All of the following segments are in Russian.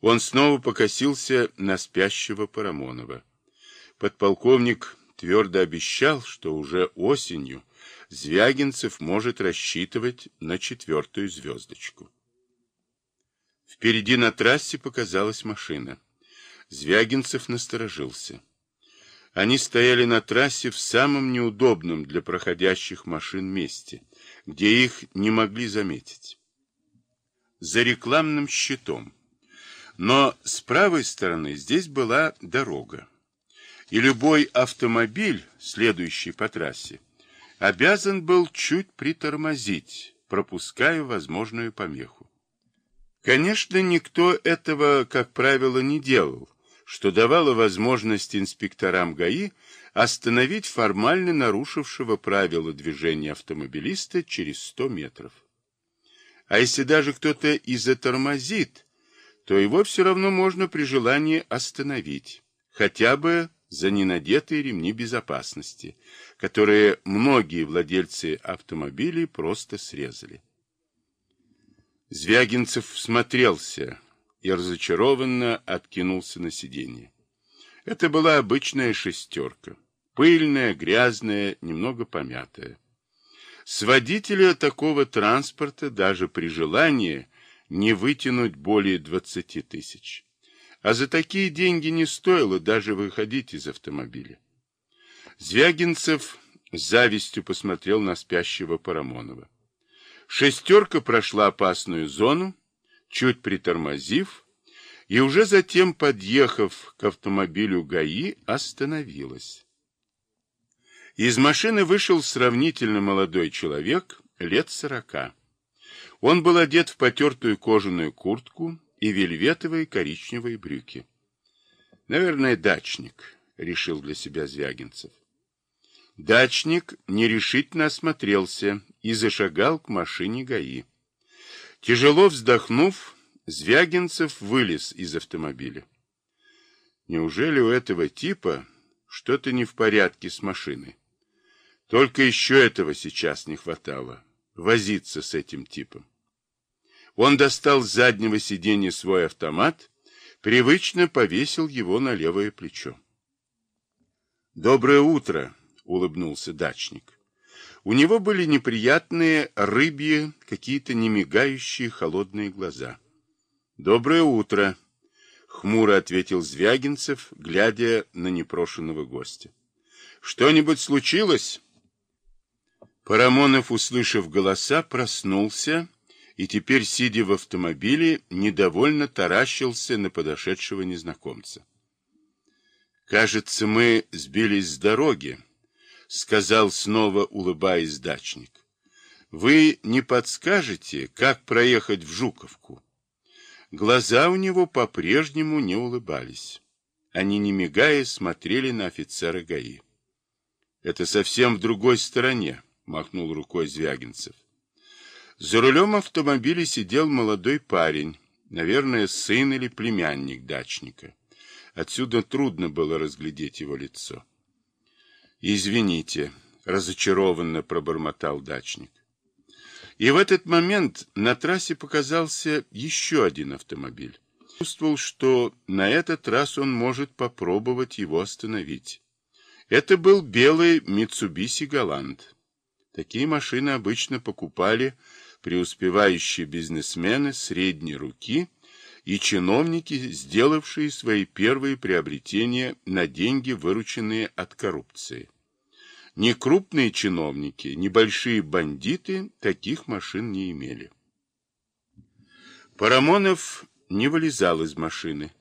Он снова покосился на спящего Парамонова. Подполковник твердо обещал, что уже осенью Звягинцев может рассчитывать на четвертую звездочку. Впереди на трассе показалась машина. Звягинцев насторожился. Они стояли на трассе в самом неудобном для проходящих машин месте, где их не могли заметить. За рекламным щитом. Но с правой стороны здесь была дорога. И любой автомобиль, следующий по трассе, обязан был чуть притормозить, пропуская возможную помеху. Конечно, никто этого, как правило, не делал, что давало возможность инспекторам ГАИ остановить формально нарушившего правила движения автомобилиста через 100 метров. А если даже кто-то и затормозит, то его все равно можно при желании остановить, хотя бы за ненадетые ремни безопасности, которые многие владельцы автомобилей просто срезали. Звягинцев всмотрелся и разочарованно откинулся на сиденье. Это была обычная шестерка, пыльная, грязная, немного помятая. С водителя такого транспорта даже при желании не вытянуть более двадцати тысяч. А за такие деньги не стоило даже выходить из автомобиля. Звягинцев с завистью посмотрел на спящего Парамонова. Шестерка прошла опасную зону, чуть притормозив, и уже затем, подъехав к автомобилю ГАИ, остановилась. Из машины вышел сравнительно молодой человек, лет сорока. Он был одет в потертую кожаную куртку и вельветовые коричневые брюки. Наверное, дачник, решил для себя Звягинцев. Дачник нерешительно осмотрелся и зашагал к машине ГАИ. Тяжело вздохнув, Звягинцев вылез из автомобиля. Неужели у этого типа что-то не в порядке с машиной? Только еще этого сейчас не хватало — возиться с этим типом. Он достал с заднего сиденья свой автомат, привычно повесил его на левое плечо. «Доброе утро!» улыбнулся дачник. У него были неприятные рыбьи, какие-то немигающие холодные глаза. «Доброе утро!» — хмуро ответил Звягинцев, глядя на непрошенного гостя. «Что-нибудь случилось?» Парамонов, услышав голоса, проснулся и теперь, сидя в автомобиле, недовольно таращился на подошедшего незнакомца. «Кажется, мы сбились с дороги», — сказал снова, улыбаясь дачник. — Вы не подскажете, как проехать в Жуковку? Глаза у него по-прежнему не улыбались. Они, не мигая, смотрели на офицера ГАИ. — Это совсем в другой стороне, — махнул рукой Звягинцев. За рулем автомобиля сидел молодой парень, наверное, сын или племянник дачника. Отсюда трудно было разглядеть его лицо. «Извините», — разочарованно пробормотал дачник. И в этот момент на трассе показался еще один автомобиль. Чувствовал, что на этот раз он может попробовать его остановить. Это был белый Mitsubishi Галант. Такие машины обычно покупали преуспевающие бизнесмены средней руки и чиновники, сделавшие свои первые приобретения на деньги, вырученные от коррупции. Ни крупные чиновники, ни большие бандиты таких машин не имели. Парамонов не вылезал из машины,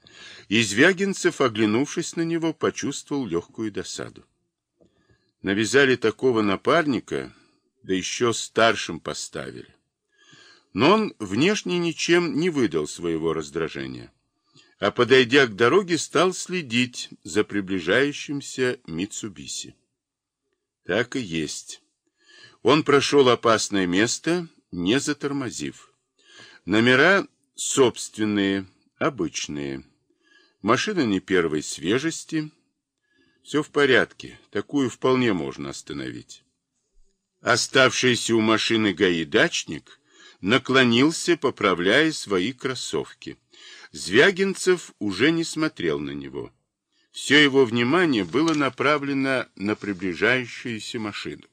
и Звягинцев, оглянувшись на него, почувствовал легкую досаду. Навязали такого напарника, да еще старшим поставили. Но он внешне ничем не выдал своего раздражения, а, подойдя к дороге, стал следить за приближающимся Митсубиси. Так и есть. Он прошел опасное место, не затормозив. Номера собственные, обычные. Машина не первой свежести. Все в порядке, такую вполне можно остановить. Оставшийся у машины гаи дачник наклонился, поправляя свои кроссовки. Звягинцев уже не смотрел на него. Все его внимание было направлено на приближающуюся машину.